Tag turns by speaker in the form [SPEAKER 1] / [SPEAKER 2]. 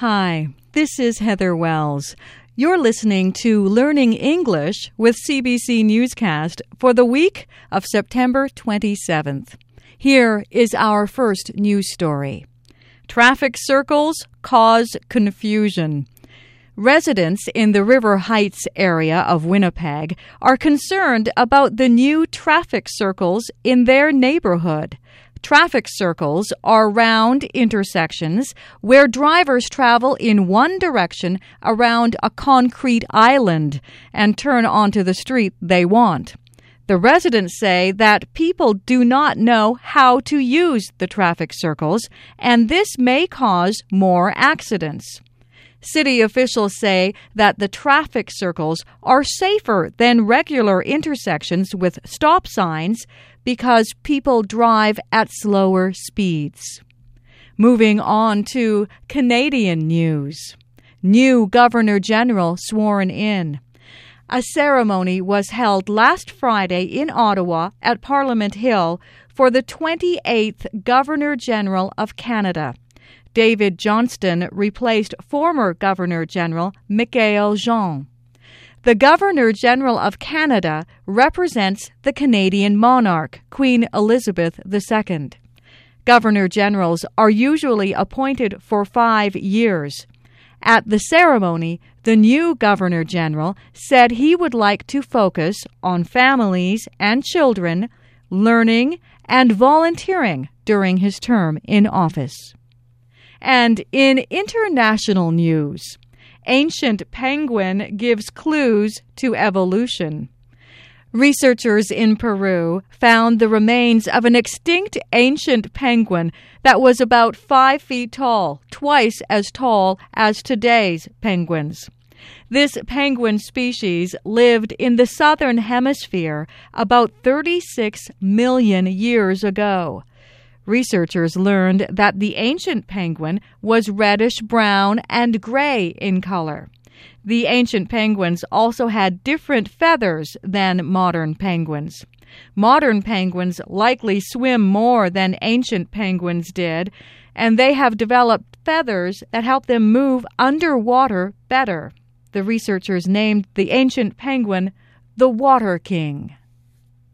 [SPEAKER 1] Hi, this is Heather Wells. You're listening to Learning English with CBC Newscast for the week of September 27th. Here is our first news story. Traffic circles cause confusion. Residents in the River Heights area of Winnipeg are concerned about the new traffic circles in their neighborhood. Traffic circles are round intersections where drivers travel in one direction around a concrete island and turn onto the street they want. The residents say that people do not know how to use the traffic circles, and this may cause more accidents. City officials say that the traffic circles are safer than regular intersections with stop signs because people drive at slower speeds. Moving on to Canadian news. New Governor General sworn in. A ceremony was held last Friday in Ottawa at Parliament Hill for the 28th Governor General of Canada. David Johnston replaced former Governor General Michaëlle Jean. The Governor General of Canada represents the Canadian monarch, Queen Elizabeth II. Governor Generals are usually appointed for five years. At the ceremony, the new Governor General said he would like to focus on families and children, learning, and volunteering during his term in office. And in international news, ancient penguin gives clues to evolution. Researchers in Peru found the remains of an extinct ancient penguin that was about five feet tall, twice as tall as today's penguins. This penguin species lived in the southern hemisphere about 36 million years ago. Researchers learned that the ancient penguin was reddish brown and gray in color. The ancient penguins also had different feathers than modern penguins. Modern penguins likely swim more than ancient penguins did, and they have developed feathers that help them move underwater better. The researchers named the ancient penguin the Water King.